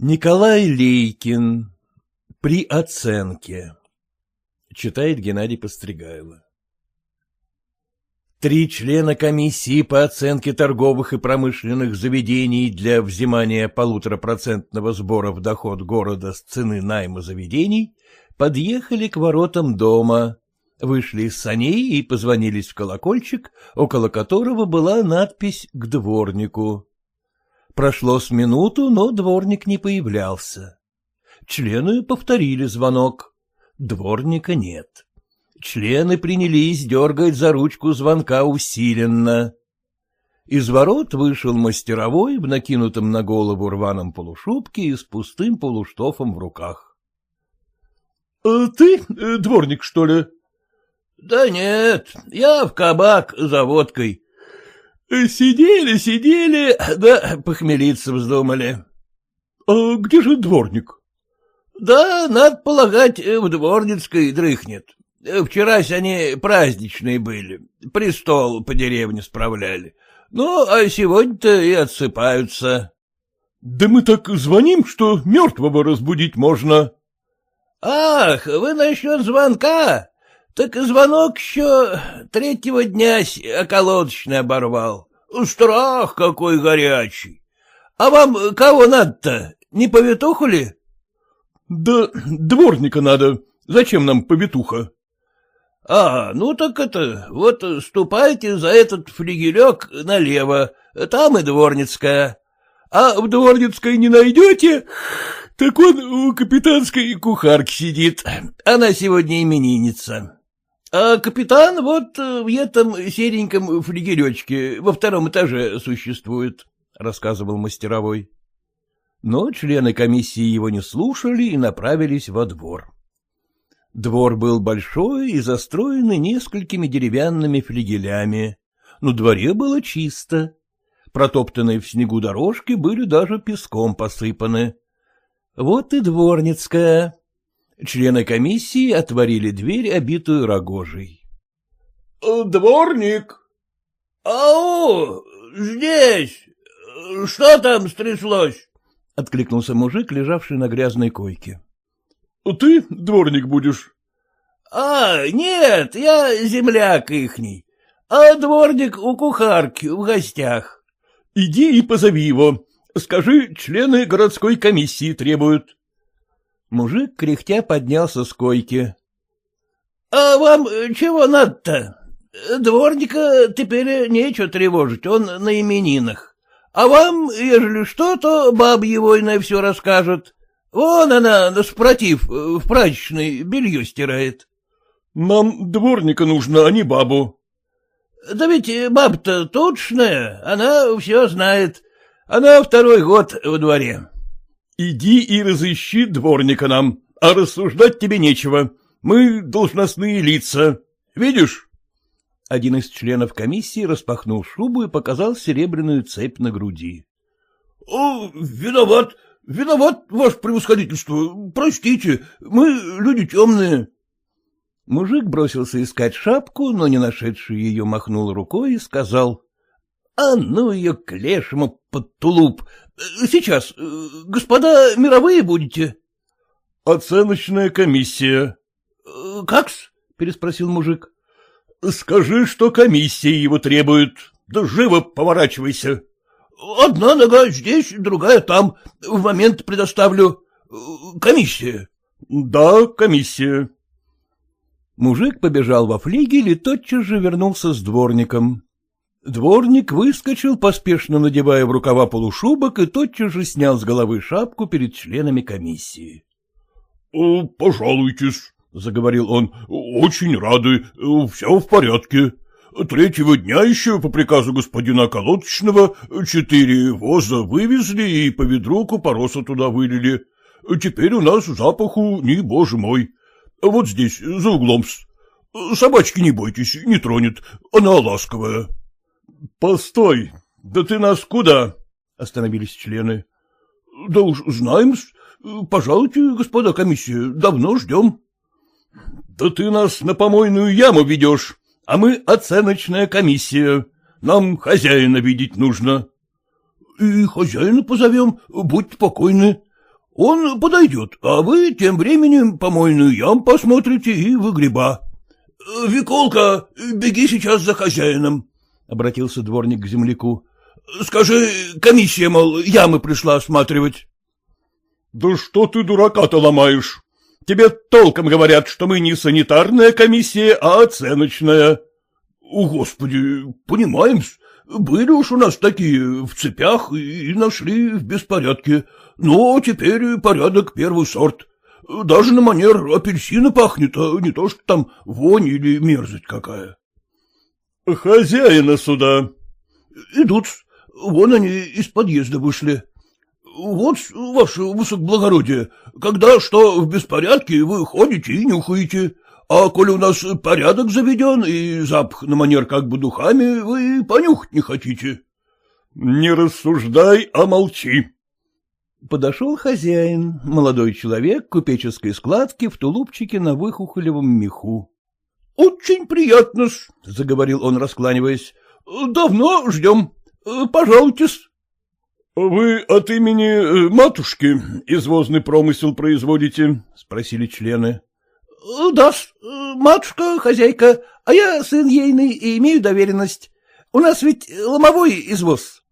Николай Лейкин. При оценке. Читает Геннадий Постригайло. Три члена комиссии по оценке торговых и промышленных заведений для взимания полуторапроцентного сбора в доход города с цены найма заведений подъехали к воротам дома, вышли из саней и позвонились в колокольчик, около которого была надпись «К дворнику». Прошло с минуту, но дворник не появлялся. Члены повторили звонок. Дворника нет. Члены принялись дергать за ручку звонка усиленно. Из ворот вышел мастеровой в накинутом на голову рваном полушубке и с пустым полуштофом в руках. «А — Ты э, дворник, что ли? — Да нет, я в кабак за водкой. — Сидели, сидели, да похмелиться вздумали. — А где же дворник? — Да, надо полагать, в дворницкой дрыхнет. Вчерась они праздничные были, престол по деревне справляли. Ну, а сегодня-то и отсыпаются. — Да мы так звоним, что мертвого разбудить можно. — Ах, вы насчет звонка? Так звонок еще третьего дня околоточный оборвал. Страх какой горячий. А вам кого надо-то? Не повитуху ли? — Да дворника надо. Зачем нам повитуха? — А, ну так это, вот ступайте за этот флигелек налево, там и дворницкая. А в дворницкой не найдете, так он у капитанской кухарки сидит. Она сегодня именинница. А капитан вот в этом сереньком флигелечке во втором этаже существует, — рассказывал мастеровой. Но члены комиссии его не слушали и направились во двор. Двор был большой и застроенный несколькими деревянными флигелями. На дворе было чисто. Протоптанные в снегу дорожки были даже песком посыпаны. Вот и дворницкая. Члены комиссии отворили дверь, обитую рогожей. — Дворник? — Ау, здесь. Что там стряслось? — откликнулся мужик, лежавший на грязной койке. — Ты дворник будешь? — А, нет, я земляк ихний, а дворник у кухарки в гостях. — Иди и позови его. Скажи, члены городской комиссии требуют. Мужик, кряхтя, поднялся с койки. — А вам чего надо-то? Дворника теперь нечего тревожить, он на именинах. А вам, ежели что, то баб его и на все расскажет. Вон она, спротив, в прачечной белье стирает. — Нам дворника нужно, а не бабу. — Да ведь баба-то тучная, она все знает. Она второй год в дворе. — Иди и разыщи дворника нам, а рассуждать тебе нечего. Мы должностные лица. Видишь? Один из членов комиссии распахнул шубу и показал серебряную цепь на груди. — Виноват, Виноват, ваше превосходительство, простите, мы люди темные. Мужик бросился искать шапку, но, не нашедший ее, махнул рукой и сказал. — А ну ее к лешему под тулуп. Сейчас, господа мировые будете? — Оценочная комиссия. — Как-с? — переспросил мужик. — Скажи, что комиссия его требует. Да живо поворачивайся. Одна нога здесь, другая там. В момент предоставлю. Комиссия. Да, комиссия. Мужик побежал во флигель и тотчас же вернулся с дворником. Дворник выскочил, поспешно надевая в рукава полушубок, и тотчас же снял с головы шапку перед членами комиссии. «Э, — Пожалуйтесь, — заговорил он, — очень рады, все в порядке. Третьего дня еще по приказу господина Околоточного четыре воза вывезли и по ведру купороса туда вылили. Теперь у нас запаху не боже мой. Вот здесь, за углом -с. Собачки не бойтесь, не тронет, она ласковая. — Постой, да ты нас куда? — остановились члены. — Да уж знаем. Пожалуйте, господа комиссия, давно ждем. — Да ты нас на помойную яму ведешь а мы оценочная комиссия. Нам хозяина видеть нужно. — И хозяина позовем, будьте покойны. Он подойдет, а вы тем временем помойную ям посмотрите и выгреба. — Виколка, беги сейчас за хозяином, — обратился дворник к земляку. — Скажи, комиссия, мол, ямы пришла осматривать. — Да что ты дурака-то ломаешь? Тебе толком говорят, что мы не санитарная комиссия, а оценочная. — О, господи, понимаем были уж у нас такие в цепях и нашли в беспорядке. Но теперь порядок первый сорт. Даже на манер апельсина пахнет, а не то, что там вонь или мерзость какая. — Хозяина сюда. — Идут. Вон они из подъезда вышли. Вот, ваше высокоблагородие, когда что в беспорядке, вы ходите и нюхаете, а коли у нас порядок заведен и запах на манер как бы духами, вы понюхать не хотите. — Не рассуждай, а молчи. Подошел хозяин, молодой человек купеческой складки в тулупчике на выхухолевом меху. — Очень приятно заговорил он, раскланиваясь. — Давно ждем. Пожалуйтесь. — Вы от имени э, матушки извозный промысел производите? — спросили члены. — Да, матушка, хозяйка, а я сын ейный и имею доверенность. У нас ведь ломовой извоз.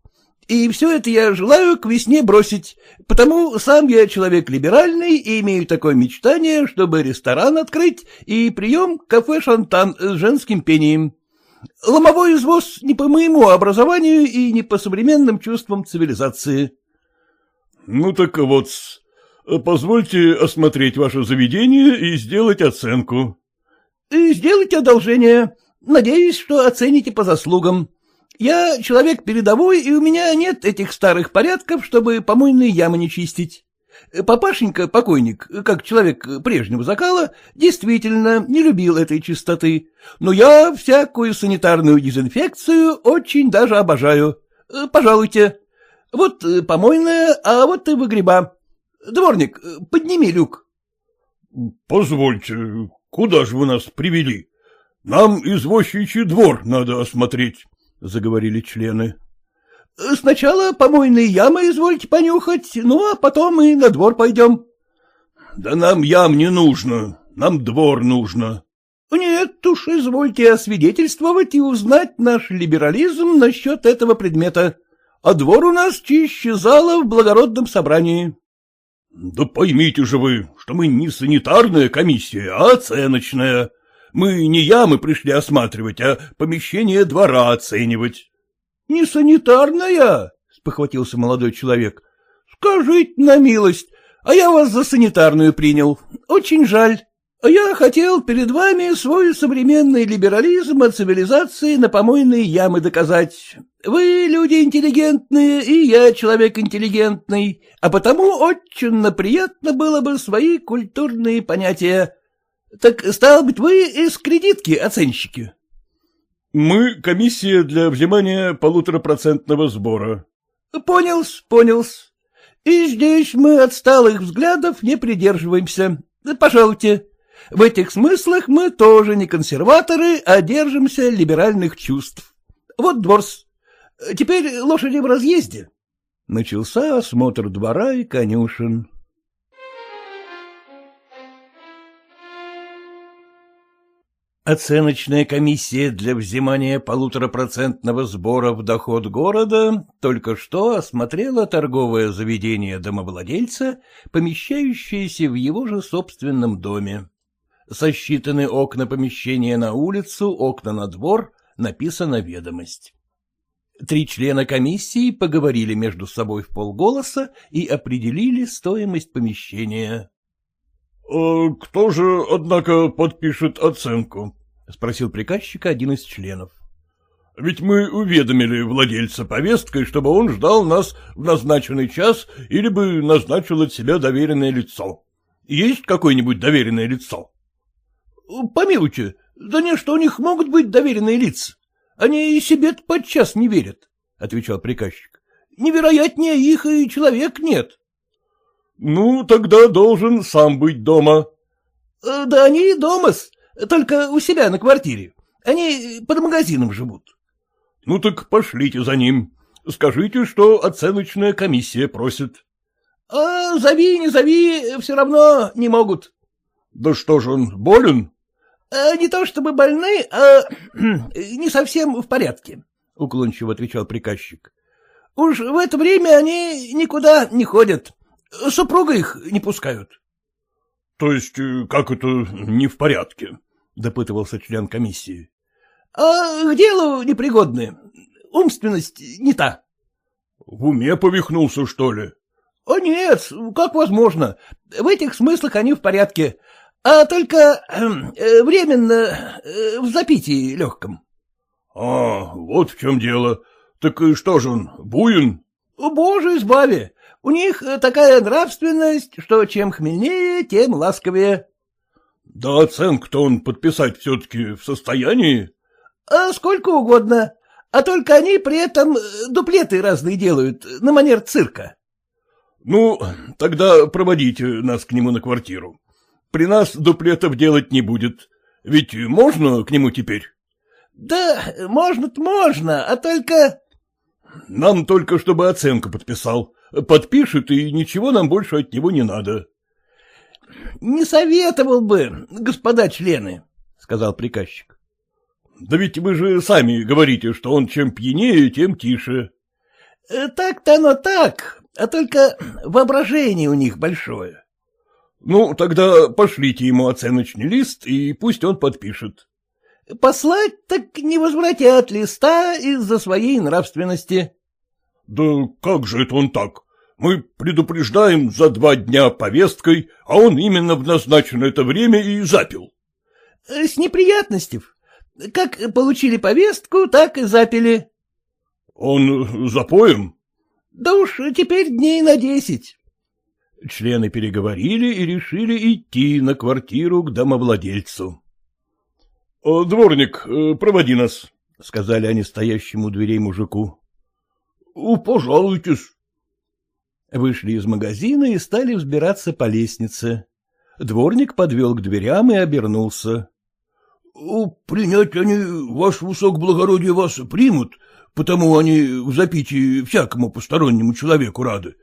И все это я желаю к весне бросить, потому сам я человек либеральный и имею такое мечтание, чтобы ресторан открыть и прием кафе «Шантан» с женским пением. Ломовой извоз не по моему образованию и не по современным чувствам цивилизации. — Ну так вот, позвольте осмотреть ваше заведение и сделать оценку. — И сделайте одолжение. Надеюсь, что оцените по заслугам. Я человек передовой, и у меня нет этих старых порядков, чтобы помойные ямы не чистить. Папашенька, покойник, как человек прежнего закала, действительно не любил этой чистоты, но я всякую санитарную дезинфекцию очень даже обожаю. Пожалуйте. Вот помойная, а вот и выгреба. Дворник, подними люк. — Позвольте, куда же вы нас привели? Нам извозчичий двор надо осмотреть. — заговорили члены. — Сначала помойные ямы извольте понюхать, ну, а потом и на двор пойдем. — Да нам ям не нужно, нам двор нужно. — Нет уж, извольте освидетельствовать и узнать наш либерализм насчет этого предмета. А двор у нас чище зала в благородном собрании. — Да поймите же вы, что мы не санитарная комиссия, а оценочная. Мы не ямы пришли осматривать, а помещение двора оценивать. — Не санитарная? — спохватился молодой человек. — Скажите на милость, а я вас за санитарную принял. Очень жаль. А я хотел перед вами свой современный либерализм от цивилизации на помойные ямы доказать. Вы люди интеллигентные, и я человек интеллигентный, а потому очень приятно было бы свои культурные понятия — Так, стало быть, вы из кредитки оценщики? — Мы комиссия для взимания полуторапроцентного сбора. — Понял-с, понял-с. И здесь мы от сталых взглядов не придерживаемся. Пожалуйте. В этих смыслах мы тоже не консерваторы, а держимся либеральных чувств. Вот дворс. Теперь лошади в разъезде. Начался осмотр двора и конюшен. Оценочная комиссия для взимания полуторапроцентного сбора в доход города только что осмотрела торговое заведение домовладельца, помещающееся в его же собственном доме. Сосчитаны окна помещения на улицу, окна на двор, написана ведомость. Три члена комиссии поговорили между собой в полголоса и определили стоимость помещения. «А — Кто же, однако, подпишет оценку? — спросил приказчика один из членов. — Ведь мы уведомили владельца повесткой, чтобы он ждал нас в назначенный час или бы назначил от себя доверенное лицо. Есть какое-нибудь доверенное лицо? — Помилуйте, да не, что у них могут быть доверенные лица. Они и себе подчас не верят, — отвечал приказчик. — Невероятнее их и человек нет. — Ну, тогда должен сам быть дома. Э, — Да они дома-с, только у себя на квартире. Они под магазином живут. — Ну так пошлите за ним. Скажите, что оценочная комиссия просит. — А зови, не зови, все равно не могут. — Да что ж он, болен? А — Не то чтобы больны, а не совсем в порядке, — уклончиво отвечал приказчик. — Уж в это время они никуда не ходят. Супруга их не пускают. — То есть э, как это не в порядке? — допытывался член комиссии. — А к делу непригодны. Умственность не та. — В уме повихнулся, что ли? — О, нет, как возможно. В этих смыслах они в порядке, а только э, временно э, в запитии легком. — А, вот в чем дело. Так и что же он, буин? — Боже избави, у них такая нравственность, что чем хмельнее, тем ласковее. — Да оценку-то он подписать все-таки в состоянии? — А сколько угодно, а только они при этом дуплеты разные делают, на манер цирка. — Ну, тогда проводите нас к нему на квартиру. При нас дуплетов делать не будет. Ведь можно к нему теперь? — Да, можно-то можно, а только... — Нам только, чтобы оценку подписал подпишет, и ничего нам больше от него не надо. — Не советовал бы, господа члены, — сказал приказчик. — Да ведь вы же сами говорите, что он чем пьянее, тем тише. Э, — Так-то оно так, а только воображение у них большое. — Ну, тогда пошлите ему оценочный лист, и пусть он подпишет. — Послать так не возвратят листа из-за своей нравственности. — Да как же это он так? Мы предупреждаем за два дня повесткой, а он именно в назначенное это время и запил. — С неприятностей. Как получили повестку, так и запили. — Он запоем? — Да уж теперь дней на десять. Члены переговорили и решили идти на квартиру к домовладельцу. — Дворник, э, проводи нас, — сказали они стоящему у дверей мужику. — Пожалуйтесь. Вышли из магазина и стали взбираться по лестнице. Дворник подвел к дверям и обернулся. — Принять они, ваше высокоблагородие, вас примут, потому они в запитии всякому постороннему человеку рады.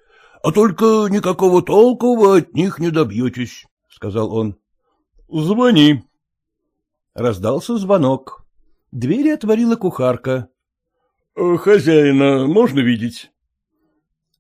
А только никакого толку вы от них не добьетесь, — сказал он. — Звони. Раздался звонок. Двери отворила кухарка. — Хозяина можно видеть? —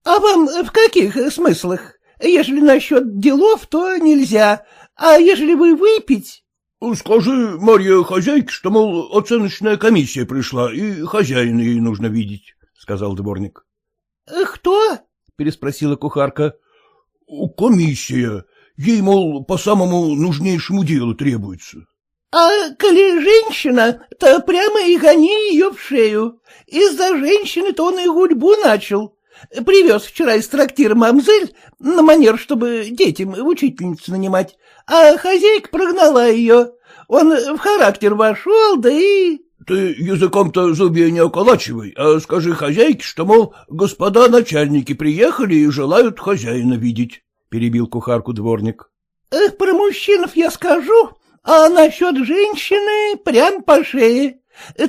А вам в каких смыслах? Ежели насчет делов, то нельзя, а ежели вы выпить... — Скажи Марья хозяйке, что, мол, оценочная комиссия пришла, и хозяина ей нужно видеть, — сказал дворник. — Кто? — переспросила кухарка. — Комиссия. Ей, мол, по самому нужнейшему делу требуется. — А коли женщина, то прямо и гони ее в шею. Из-за женщины-то он и гульбу начал. Привез вчера из трактира мамзель на манер, чтобы детям учительницу нанимать, а хозяйка прогнала ее. Он в характер вошел, да и... — Ты языком-то зубья не околачивай, а скажи хозяйке, что, мол, господа начальники приехали и желают хозяина видеть, — перебил кухарку дворник. Э, — Про мужчинов я скажу, а насчет женщины прям по шее.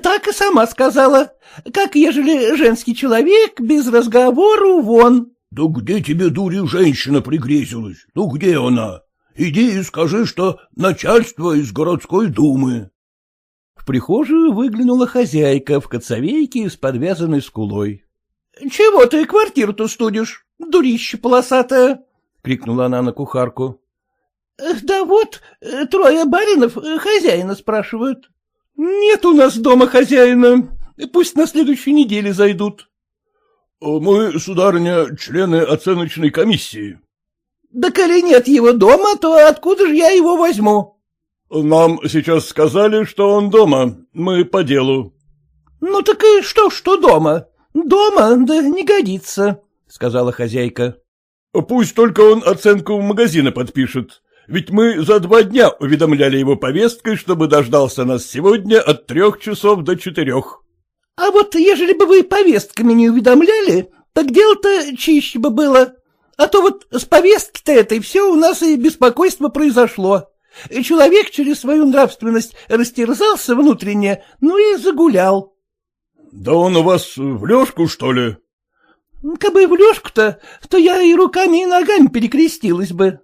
Так и сама сказала. Как ежели женский человек без разговору вон. — Да где тебе, дури, женщина пригрезилась? Ну где она? Иди и скажи, что начальство из городской думы. В прихожую выглянула хозяйка в коцовейке с подвязанной скулой. — Чего ты квартиру-то студишь, дурище полосатая? — крикнула она на кухарку. — Да вот, трое баринов хозяина спрашивают. — Нет у нас дома хозяина. Пусть на следующей неделе зайдут. — Мы, сударыня, члены оценочной комиссии. — Да коли нет его дома, то откуда же я его возьму? — Нам сейчас сказали, что он дома. Мы по делу. — Ну так и что, что дома? Дома, да не годится, — сказала хозяйка. — Пусть только он оценку магазина подпишет. Ведь мы за два дня уведомляли его повесткой, чтобы дождался нас сегодня от трех часов до четырех. — А вот ежели бы вы повестками не уведомляли, так дело-то чище бы было. А то вот с повестки-то этой все у нас и беспокойство произошло. Человек через свою нравственность растерзался внутренне, ну и загулял. — Да он у вас в лёжку, что ли? —— Кабы в Лешку-то, то я и руками, и ногами перекрестилась бы. —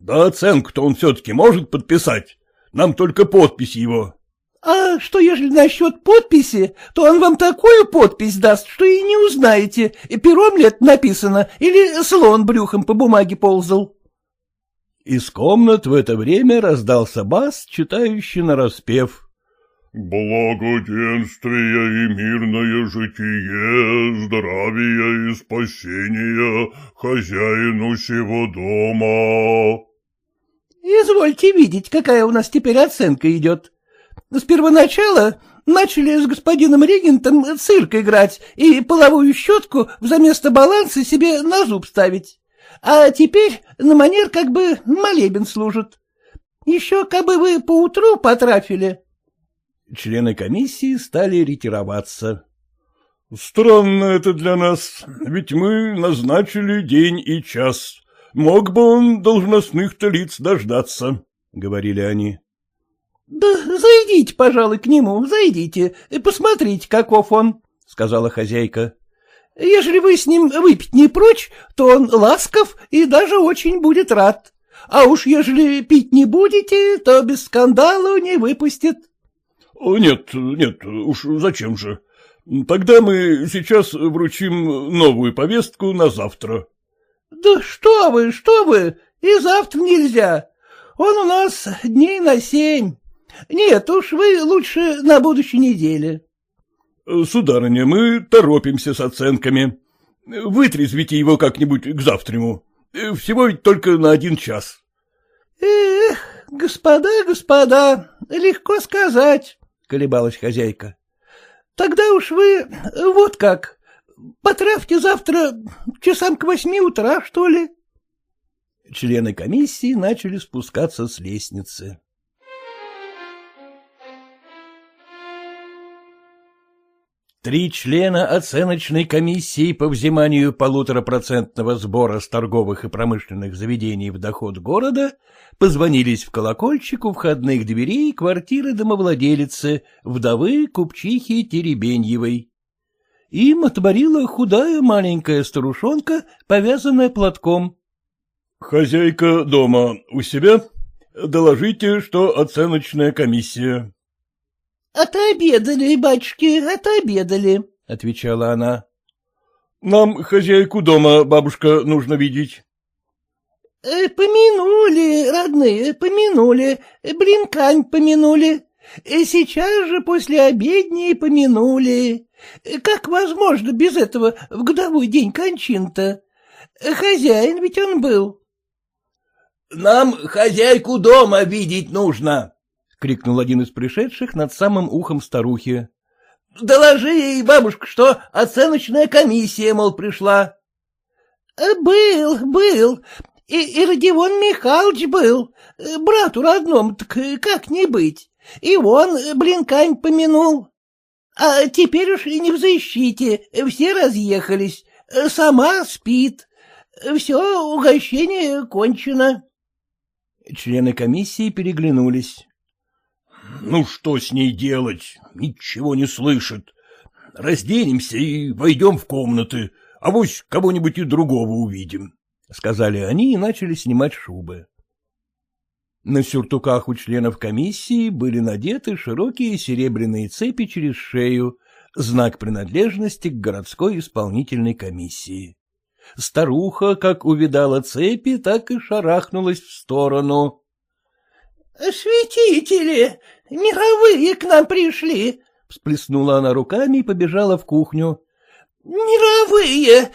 Да оценку-то он все-таки может подписать. Нам только подпись его. — А что, ежели насчет подписи, то он вам такую подпись даст, что и не узнаете, пером ли это написано, или слон брюхом по бумаге ползал. Из комнат в это время раздался бас, читающий нараспев. Благоденствие и мирное житие, здравие и спасение хозяину сего дома. Извольте видеть, какая у нас теперь оценка идет. С первоначала начали с господином регентом цирк играть и половую щетку взаместо баланса себе на зуб ставить. А теперь на манер как бы молебен служит. Еще как бы вы поутру потрафили. Члены комиссии стали ретироваться. — Странно это для нас, ведь мы назначили день и час. Мог бы он должностных-то лиц дождаться, — говорили они. — Да зайдите, пожалуй, к нему, зайдите, и посмотрите, каков он, — сказала хозяйка. — Ежели вы с ним выпить не прочь, то он ласков и даже очень будет рад. А уж ежели пить не будете, то без скандала не выпустит. — Нет, нет, уж зачем же. Тогда мы сейчас вручим новую повестку на завтра. — Да что вы, что вы, и завтра нельзя. Он у нас дней на семь. Нет, уж вы лучше на будущей неделе. — Сударыня, мы торопимся с оценками. Вытрезвите его как-нибудь к завтраму. Всего ведь только на один час. — Эх, господа, господа, легко сказать колебалась хозяйка. — Тогда уж вы вот как. Потравьте завтра часам к восьми утра, что ли? Члены комиссии начали спускаться с лестницы. Три члена оценочной комиссии по взиманию полуторапроцентного сбора с торговых и промышленных заведений в доход города позвонились в колокольчик у входных дверей квартиры домовладелицы, вдовы купчихи Теребеньевой. Им отворила худая маленькая старушонка, повязанная платком. — Хозяйка дома у себя? Доложите, что оценочная комиссия. — Отобедали, батюшки, отобедали, — отвечала она. — Нам хозяйку дома, бабушка, нужно видеть. Э, — Помянули, родные, помянули, блинкань помянули. Э, сейчас же после обедни помянули. Как возможно без этого в годовой день кончин-то? Хозяин ведь он был. — Нам хозяйку дома видеть нужно, — крикнул один из пришедших над самым ухом старухи. — Доложи ей, бабушка, что оценочная комиссия, мол, пришла. — Был, был. И, и Родион Михайлович был. Брату родному, так как не быть. И он блинкань помянул. А теперь уж и не в защите, все разъехались. Сама спит. Все, угощение кончено. Члены комиссии переглянулись. Ну, что с ней делать? Ничего не слышит. Разденемся и войдем в комнаты, а вось кого-нибудь и другого увидим, — сказали они и начали снимать шубы. На сюртуках у членов комиссии были надеты широкие серебряные цепи через шею, знак принадлежности к городской исполнительной комиссии. Старуха, как увидала цепи, так и шарахнулась в сторону. — Святители, Мировые к нам пришли, — всплеснула она руками и побежала в кухню. — Мировые!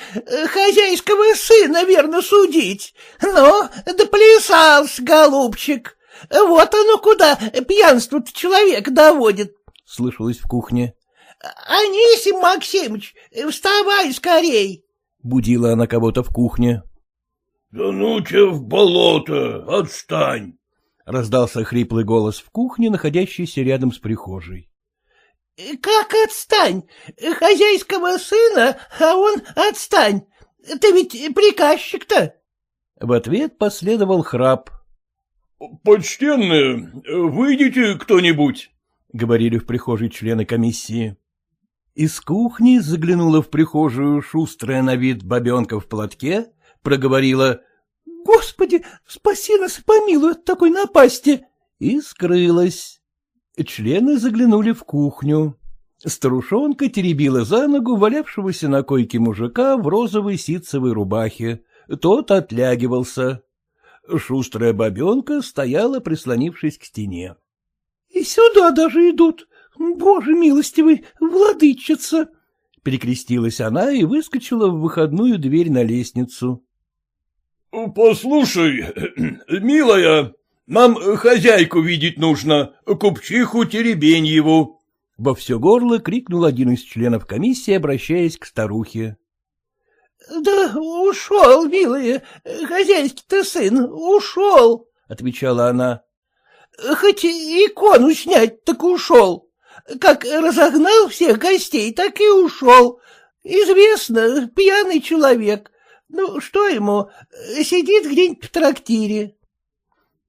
Хозяйского сына, верно, судить. Ну, доплясался, голубчик. Вот оно куда пьянство человек доводит, — слышалось в кухне. — Анисим Максимыч, вставай скорей! — будила она кого-то в кухне. — Да ну тебя в болото, отстань! — раздался хриплый голос в кухне, находящейся рядом с прихожей. — Как отстань? Хозяйского сына, а он отстань. Ты ведь приказчик-то. В ответ последовал храп. — Почтенные, выйдите кто-нибудь, — говорили в прихожей члены комиссии. Из кухни заглянула в прихожую шустрая на вид бабенка в платке, проговорила «Господи, спаси нас и помилуй от такой напасти!» и скрылась. Члены заглянули в кухню. Старушонка теребила за ногу валявшегося на койке мужика в розовой ситцевой рубахе. Тот отлягивался. Шустрая бабенка стояла, прислонившись к стене. — И сюда даже идут. Боже милостивый, владычица! — перекрестилась она и выскочила в выходную дверь на лестницу. — Послушай, милая, нам хозяйку видеть нужно, купчиху Теребеньеву. Во все горло крикнул один из членов комиссии, обращаясь к старухе. — Да ушел, милая, хозяйский-то сын, ушел, — отвечала она. — Хоть икону снять, так ушел. Как разогнал всех гостей, так и ушел. Известно, пьяный человек. Ну, что ему, сидит где-нибудь в трактире. —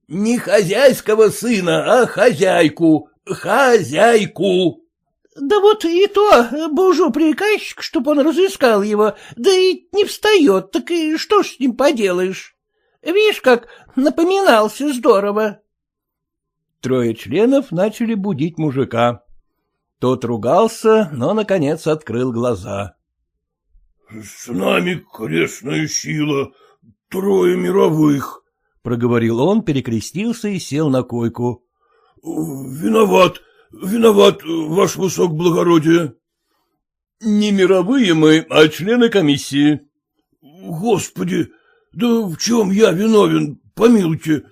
Не хозяйского сына, а хозяйку, хозяйку. Да вот и то бужу приказчик, чтоб он разыскал его, да и не встает, так и что ж с ним поделаешь? Видишь, как напоминался здорово. Трое членов начали будить мужика. Тот ругался, но, наконец, открыл глаза. — С нами крестная сила, трое мировых, — проговорил он, перекрестился и сел на койку. — Виноват, виноват, ваше высокоблагородие. — Не мировые мы, а члены комиссии. — Господи, да в чем я виновен, помилуйте,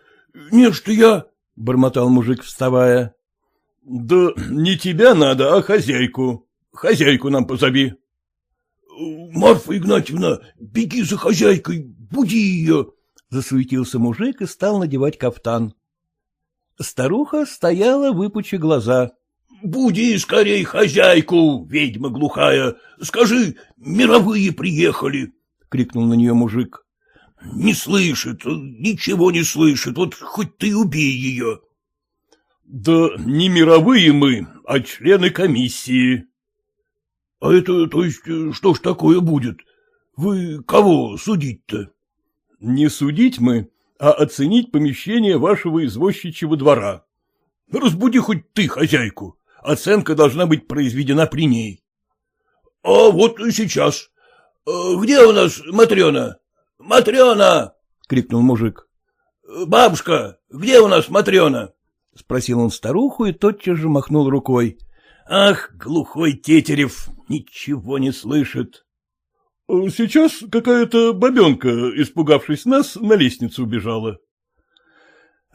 не что я... — бормотал мужик, вставая. — Да не тебя надо, а хозяйку. Хозяйку нам позови. — Марфа Игнатьевна, беги за хозяйкой, буди ее. Засуетился мужик и стал надевать кафтан. Старуха стояла, выпучи глаза. — Буди скорей хозяйку, ведьма глухая. Скажи, мировые приехали. — крикнул на нее мужик. — Не слышит, ничего не слышит, вот хоть ты убей ее. — Да не мировые мы, а члены комиссии. — А это, то есть, что ж такое будет? Вы кого судить-то? — Не судить мы, а оценить помещение вашего извозчичьего двора. Разбуди хоть ты хозяйку. Оценка должна быть произведена при ней. — А вот сейчас. Э, где у нас Матрена? Матрена! — крикнул мужик. — Бабушка, где у нас Матрена? — спросил он старуху и тотчас же махнул рукой. — Ах, глухой Тетерев, ничего не слышит. — Сейчас какая-то бабенка, испугавшись нас, на лестницу убежала.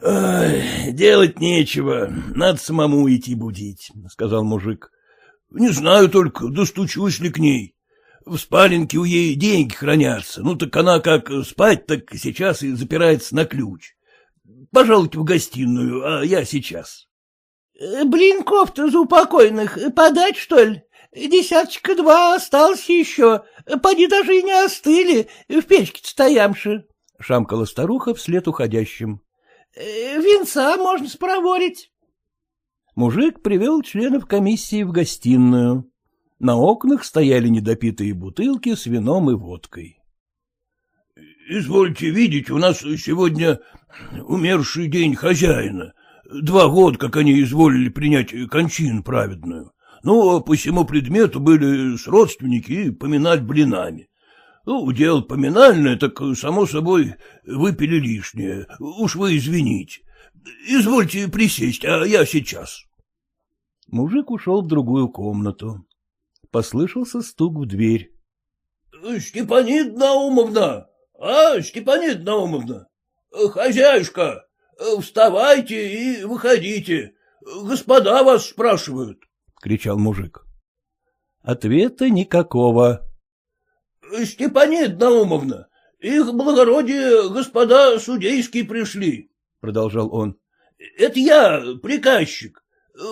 — делать нечего, надо самому идти будить, — сказал мужик. — Не знаю только, достучусь ли к ней. В спаленке у ей деньги хранятся, ну так она как спать, так сейчас и запирается на ключ. Пожалуйте в гостиную, а я сейчас. — Блинков-то за упокойных подать, что ли? Десяточка два осталось еще, поди даже и не остыли, в печке-то стоямши. — шамкала старуха вслед уходящим. Э, — Винца можно спроворить. Мужик привел членов комиссии в гостиную. На окнах стояли недопитые бутылки с вином и водкой. — Извольте видеть, у нас сегодня умерший день хозяина. Два года, как они изволили принять кончину праведную. Ну, а по всему предмету были с родственники и поминать блинами. Ну, дело поминальное, так, само собой, выпили лишнее. Уж вы извините. Извольте присесть, а я сейчас. Мужик ушел в другую комнату. Послышался стук в дверь. — Степанид Наумовна! А, Степанид Наумовна! Хозяюшка, вставайте и выходите. Господа вас спрашивают. — кричал мужик. Ответа никакого. — Степанид Наумовна, их благородие господа судейские пришли, — продолжал он. — Это я, приказчик.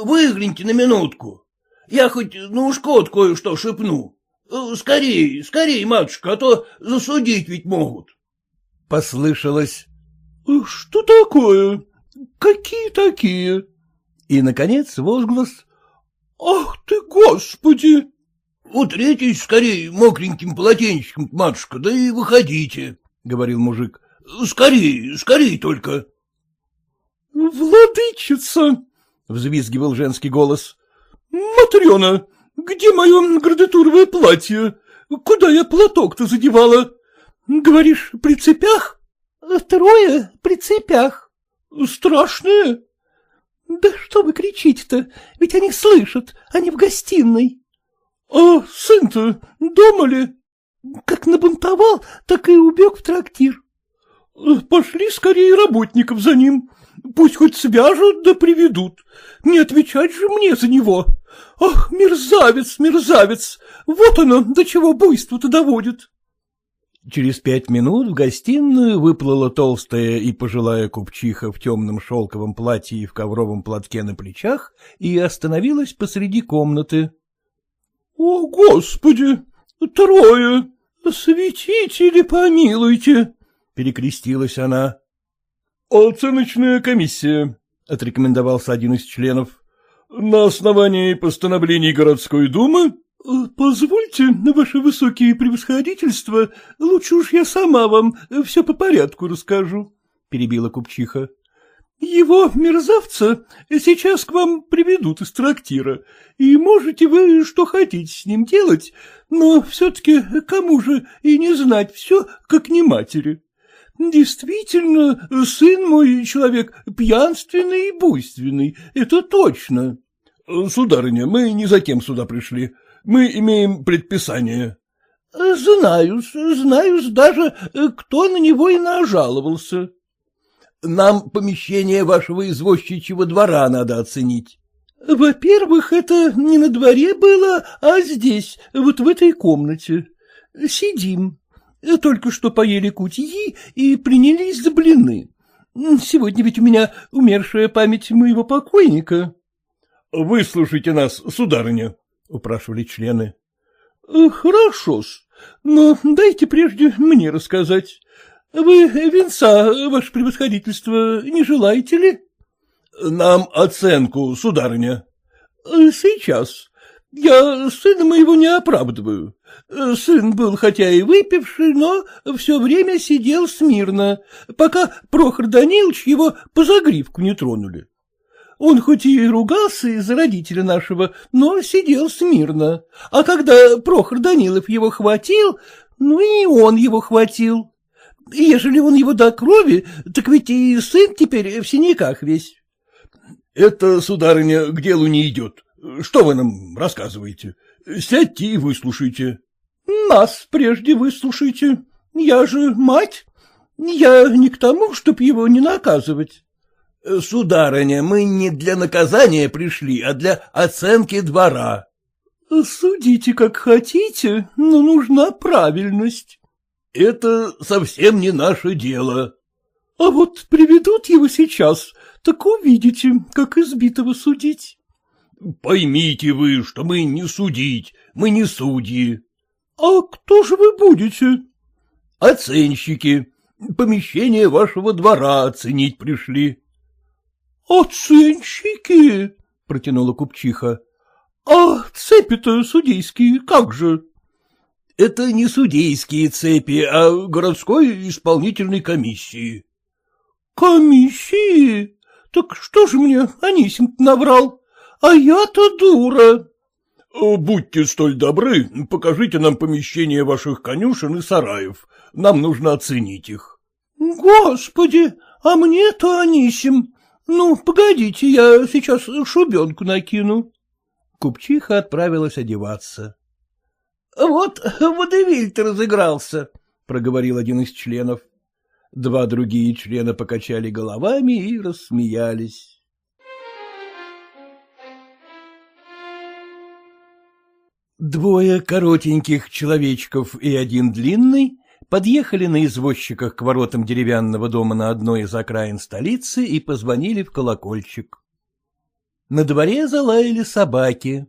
Выгляните на минутку. Я хоть на ушко кое-что шепну. Скорей, скорей, матушка, а то засудить ведь могут. Послышалось. — Что такое? Какие такие? И, наконец, возглас — Ах ты, господи! Утритесь скорее мокреньким полотенчиком, матушка, да и выходите, — говорил мужик. — Скорее, скорее только. — Владычица! — взвизгивал женский голос. — Матрена, где мое градатуровое платье? Куда я платок-то задевала? Говоришь, при цепях? — Трое при цепях. — Страшные? — Да что вы кричите-то? Ведь они слышат, они в гостиной. — А сын-то дома ли? — Как набунтовал, так и убег в трактир. — Пошли скорее работников за ним. Пусть хоть свяжут да приведут. Не отвечать же мне за него. Ах, мерзавец, мерзавец! Вот оно, до чего буйство-то доводит. Через пять минут в гостиную выплыла толстая и пожилая купчиха в темном шелковом платье и в ковровом платке на плечах и остановилась посреди комнаты. — О, Господи! Трое! Светители помилуйте! — перекрестилась она. — Оценочная комиссия, — отрекомендовался один из членов. — На основании постановлений городской думы — Позвольте, ваше высокие превосходительство, лучше уж я сама вам все по порядку расскажу, — перебила купчиха. — Его, мерзавца, сейчас к вам приведут из трактира, и можете вы что хотите с ним делать, но все-таки кому же и не знать все, как не матери. Действительно, сын мой человек пьянственный и буйственный, это точно. — Сударыня, мы не за кем сюда пришли. Мы имеем предписание. — Знаю, знаю даже, кто на него и нажаловался. — Нам помещение вашего извозчичьего двора надо оценить. — Во-первых, это не на дворе было, а здесь, вот в этой комнате. Сидим. Только что поели кутьи и принялись за блины. Сегодня ведь у меня умершая память моего покойника. — Выслушайте нас, сударыня, — упрашивали члены. — Хорошо-с, но дайте прежде мне рассказать. Вы венца, ваше превосходительство, не желаете ли? — Нам оценку, сударыня. — Сейчас. Я сына моего не оправдываю. Сын был хотя и выпивший, но все время сидел смирно, пока Прохор Данилович его по загривку не тронули. Он хоть и ругался из-за родителя нашего, но сидел смирно. А когда Прохор Данилов его хватил, ну и он его хватил. Ежели он его до крови, так ведь и сын теперь в синяках весь. — Это, сударыня, к делу не идет. Что вы нам рассказываете? Сядьте и выслушайте. — Нас прежде выслушайте. Я же мать. Я не к тому, чтоб его не наказывать. — Сударыня, мы не для наказания пришли, а для оценки двора. — Судите, как хотите, но нужна правильность. — Это совсем не наше дело. — А вот приведут его сейчас, так увидите, как избитого судить. — Поймите вы, что мы не судить, мы не судьи. — А кто же вы будете? — Оценщики. Помещение вашего двора оценить пришли. — Оценщики? — протянула купчиха. — А цепи-то судейские как же? — Это не судейские цепи, а городской исполнительной комиссии. — Комиссии? Так что же мне Анисим наврал? А я-то дура. — Будьте столь добры, покажите нам помещение ваших конюшен и сараев. Нам нужно оценить их. — Господи, а мне-то Анисим, ну, погодите, я сейчас шубенку накину. Купчиха отправилась одеваться. — Вот водевиль-то разыгрался, — проговорил один из членов. Два другие члена покачали головами и рассмеялись. Двое коротеньких человечков и один длинный подъехали на извозчиках к воротам деревянного дома на одной из окраин столицы и позвонили в колокольчик. На дворе залаяли собаки.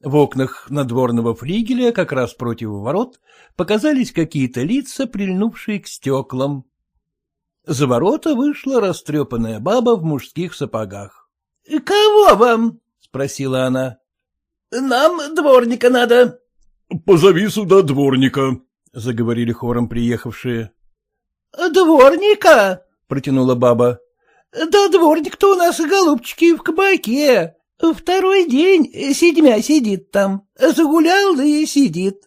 В окнах надворного флигеля, как раз против ворот, показались какие-то лица, прильнувшие к стеклам. За ворота вышла растрепанная баба в мужских сапогах. — Кого вам? — спросила она. — Нам дворника надо, — Позови сюда дворника, — заговорили хором приехавшие. — Дворника? — протянула баба. — Да дворник-то у нас, голубчики, в кабаке. Второй день седьмя сидит там. Загулял, и сидит.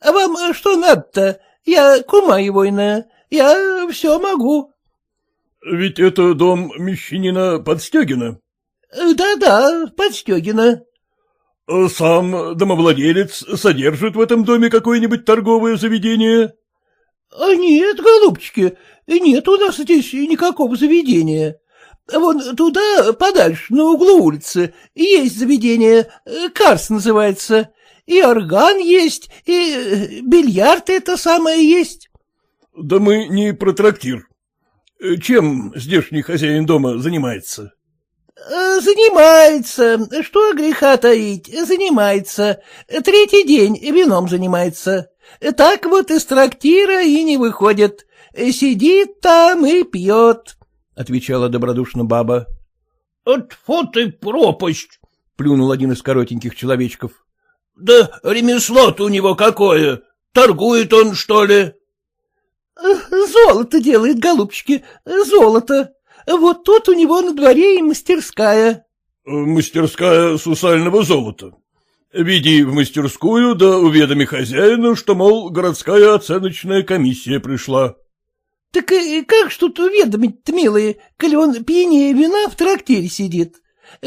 А вам что надо-то? Я кума егойная. Я все могу. — Ведь это дом мещанина Подстегина? Да — Да-да, Подстегина. — Сам домовладелец содержит в этом доме какое-нибудь торговое заведение? — Нет, голубчики, нет у нас здесь никакого заведения. Вон туда, подальше, на углу улицы, есть заведение, Карс называется. И орган есть, и бильярд это самое есть. — Да мы не про трактир. Чем здешний хозяин дома занимается? — Занимается. Что греха таить? Занимается. Третий день вином занимается. Так вот из трактира и не выходит. Сидит там и пьет. — отвечала добродушно баба. — Тьфу ты, пропасть! — плюнул один из коротеньких человечков. — Да ремесло-то у него какое! Торгует он, что ли? — Золото делает, голубчики, золото. Вот тут у него на дворе и мастерская. — Мастерская сусального золота. Веди в мастерскую, да уведоми хозяину, что, мол, городская оценочная комиссия пришла. Так и как ж тут уведомить-то, милые, коли он пьянее вина в трактире сидит?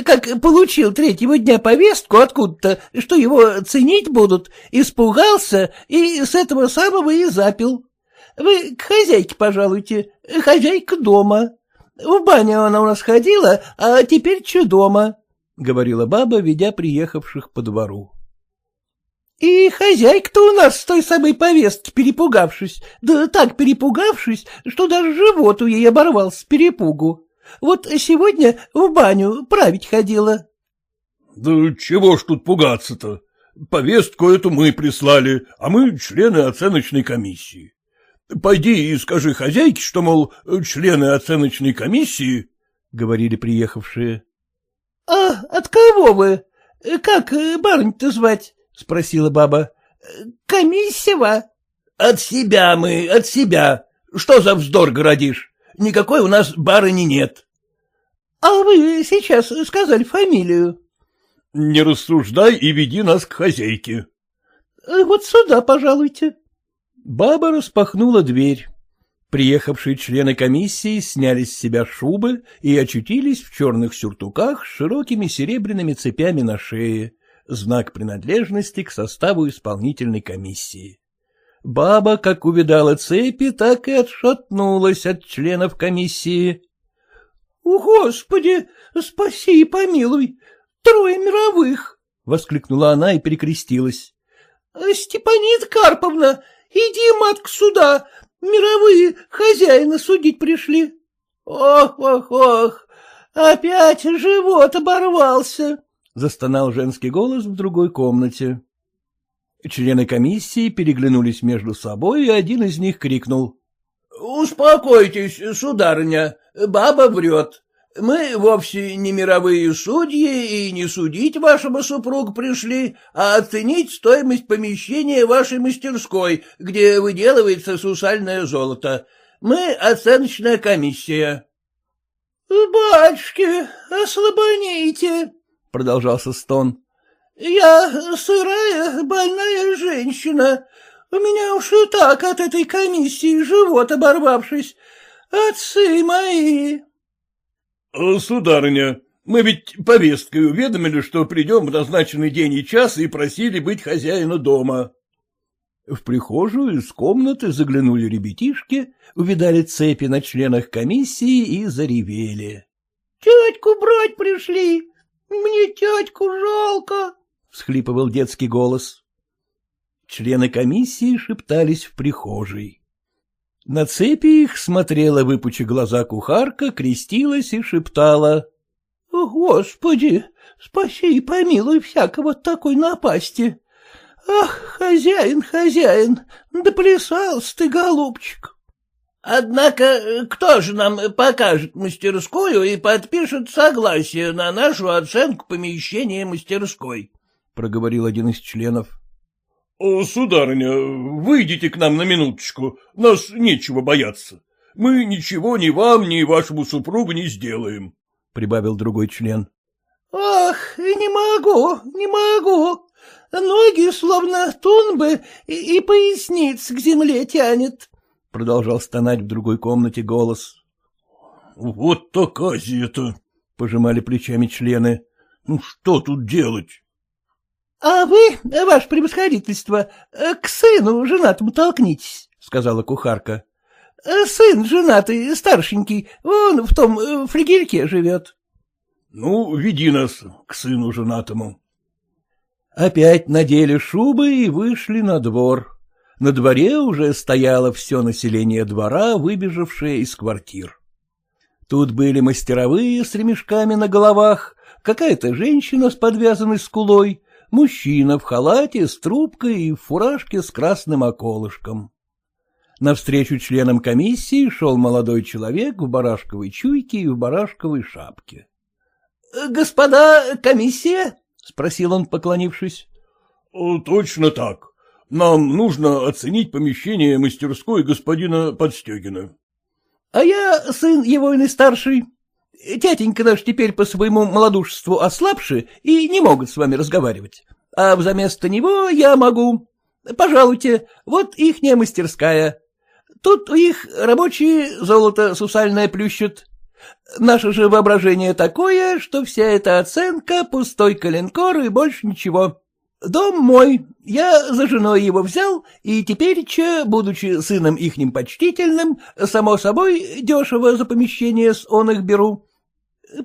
Как получил третьего дня повестку откуда-то, что его ценить будут, испугался и с этого самого и запил. Вы к хозяйке пожалуйте, хозяйка дома. В баню она у нас ходила, а теперь что дома, — говорила баба, ведя приехавших по двору. И хозяйка-то у нас с той самой повестки перепугавшись, да так перепугавшись, что даже живот у ей оборвался с перепугу. Вот сегодня в баню править ходила. — Да чего ж тут пугаться-то? Повестку эту мы прислали, а мы члены оценочной комиссии. Пойди и скажи хозяйке, что, мол, члены оценочной комиссии, — говорили приехавшие. — А от кого вы? Как барынь-то звать? — спросила баба. — Комиссия. — От себя мы, от себя. Что за вздор городишь? Никакой у нас барыни нет. — А вы сейчас сказали фамилию. — Не рассуждай и веди нас к хозяйке. — Вот сюда, пожалуйте. Баба распахнула дверь. Приехавшие члены комиссии сняли с себя шубы и очутились в черных сюртуках с широкими серебряными цепями на шее знак принадлежности к составу исполнительной комиссии. Баба, как увидала цепи, так и отшатнулась от членов комиссии. — Господи, спаси и помилуй! Трое мировых! — воскликнула она и перекрестилась. — Степанит Карповна, иди, матка, сюда! Мировые хозяина судить пришли. Ох, ох, ох, опять живот оборвался застонал женский голос в другой комнате. Члены комиссии переглянулись между собой, и один из них крикнул. — Успокойтесь, сударыня, баба врет. Мы вовсе не мировые судьи и не судить вашего супруга пришли, а оценить стоимость помещения вашей мастерской, где выделывается сусальное золото. Мы оценочная комиссия. — Батюшки, ослабоните, — продолжался стон. — Я сырая, больная женщина. У меня уж и так от этой комиссии живот оборвавшись. Отцы мои. — Сударыня, мы ведь повесткой уведомили, что придем в назначенный день и час и просили быть хозяину дома. В прихожую из комнаты заглянули ребятишки, увидали цепи на членах комиссии и заревели. — Тетьку брать пришли, — Мне тетьку жалко, — всхлипывал детский голос. Члены комиссии шептались в прихожей. На цепи их смотрела, выпучи глаза кухарка, крестилась и шептала. — Господи, спаси и помилуй всякого такой напасти. Ах, хозяин, хозяин, да плясался ты, голубчик. Однако кто же нам покажет мастерскую и подпишет согласие на нашу оценку помещения мастерской? — проговорил один из членов. — Сударыня, выйдите к нам на минуточку, нас нечего бояться. Мы ничего ни вам, ни вашему супругу не сделаем, — прибавил другой член. — Ах, не могу, не могу. Ноги словно тунбы и, и поясниц к земле тянет, — продолжал стонать в другой комнате голос. — Вот такая-то, — пожимали плечами члены. — Ну что тут делать? — А вы, ваше превосходительство, к сыну женатому толкнитесь, — сказала кухарка. — Сын женатый, старшенький, он в том э, флигельке живет. — Ну, веди нас к сыну женатому. Опять надели шубы и вышли на двор. На дворе уже стояло все население двора, выбежавшее из квартир. Тут были мастеровые с ремешками на головах, какая-то женщина с подвязанной скулой, мужчина в халате с трубкой и в фуражке с красным околышком. Навстречу членам комиссии шел молодой человек в барашковой чуйке и в барашковой шапке. — Господа комиссия? — спросил он, поклонившись. — Точно так. Нам нужно оценить помещение мастерской господина Подстегина. — А я сын его иной старший. Тятенька наш теперь по своему малодушеству ослабши и не могут с вами разговаривать. А взаместо него я могу. Пожалуйте, вот ихняя мастерская. Тут у их рабочие золото сусальное плющат. Наше же воображение такое, что вся эта оценка — пустой коленкор и больше ничего. Дом мой, я за женой его взял, и теперь, че, будучи сыном ихним почтительным, само собой, дешево за помещение с он их беру.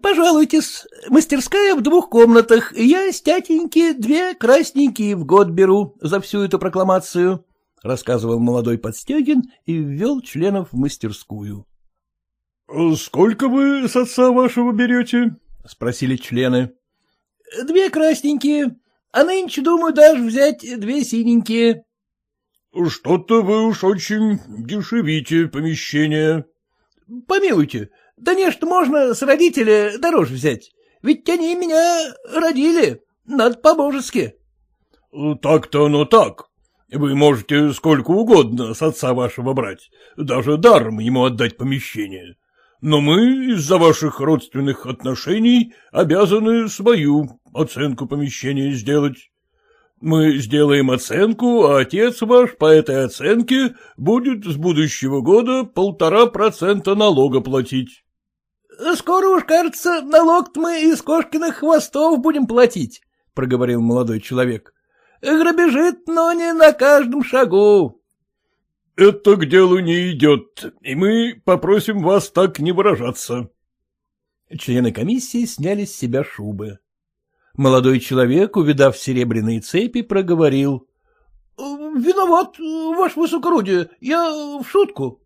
Пожалуйтесь, мастерская в двух комнатах, я с тятеньки две красненькие в год беру за всю эту прокламацию, — рассказывал молодой Подстегин и ввел членов в мастерскую. — Сколько вы с отца вашего берете? — спросили члены. — Две красненькие, а нынче, думаю, даже взять две синенькие. — Что-то вы уж очень дешевите помещение. — Помилуйте, да не, что можно с родителя дороже взять, ведь они меня родили, надо по-божески. — Так-то оно так. Вы можете сколько угодно с отца вашего брать, даже даром ему отдать помещение но мы из-за ваших родственных отношений обязаны свою оценку помещения сделать. Мы сделаем оценку, а отец ваш по этой оценке будет с будущего года полтора процента налога платить. — Скоро уж, кажется, налог мы из кошкиных хвостов будем платить, — проговорил молодой человек. — Грабежит, но не на каждом шагу. — Это к делу не идет, и мы попросим вас так не выражаться. Члены комиссии сняли с себя шубы. Молодой человек, увидав серебряные цепи, проговорил. — Виноват, ваше высокородие, я в шутку.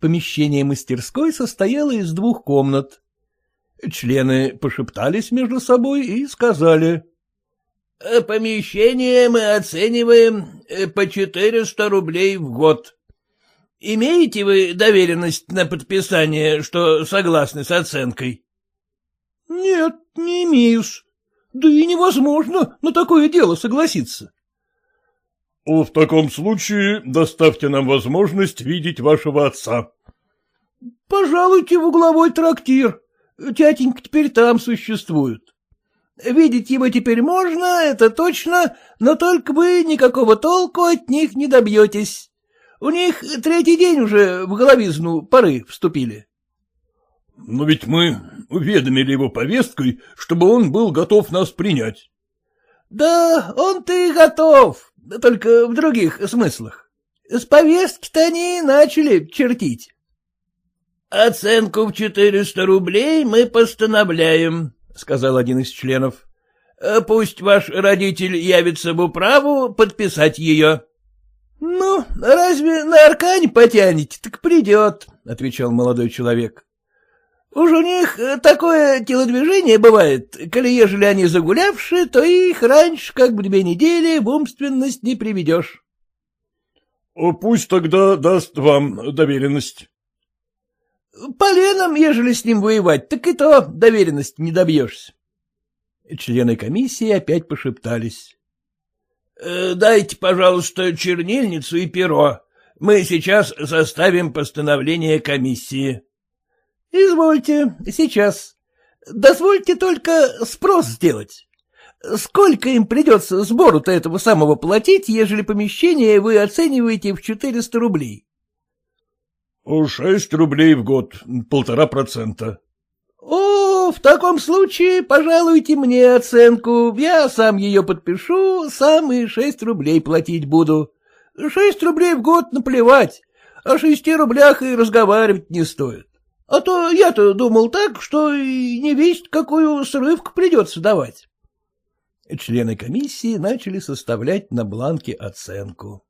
Помещение мастерской состояло из двух комнат. Члены пошептались между собой и сказали. Э, — Помещение мы оцениваем э, по четыреста рублей в год. Имеете вы доверенность на подписание, что согласны с оценкой? — Нет, не имею. Да и невозможно на такое дело согласиться. — В таком случае доставьте нам возможность видеть вашего отца. — Пожалуйте в угловой трактир. Тятенька теперь там существует. Видеть его теперь можно, это точно, но только вы никакого толку от них не добьетесь. У них третий день уже в головизну поры вступили. — Но ведь мы уведомили его повесткой, чтобы он был готов нас принять. — Да он-то и готов, только в других смыслах. С повестки-то они начали чертить. — Оценку в четыреста рублей мы постановляем, — сказал один из членов. «Э, — Пусть ваш родитель явится в управу подписать ее. — Ну, разве на аркань потянете, так придет, — отвечал молодой человек. — Уж у них такое телодвижение бывает, коли ежели они загулявшие, то их раньше, как бы две недели, в умственность не приведешь. — Пусть тогда даст вам доверенность. Поленом, ежели с ним воевать, так и то доверенность не добьешься. Члены комиссии опять пошептались. Э, дайте, пожалуйста, чернильницу и перо. Мы сейчас составим постановление комиссии. — Извольте, сейчас. Дозвольте только спрос сделать. Сколько им придется сбору-то этого самого платить, ежели помещение вы оцениваете в 400 рублей? — Шесть рублей в год, полтора процента. — О, в таком случае пожалуйте мне оценку, я сам ее подпишу, сам и шесть рублей платить буду. Шесть рублей в год наплевать, о шести рублях и разговаривать не стоит. А то я-то думал так, что и не весть, какую срывку придется давать. Члены комиссии начали составлять на бланке оценку.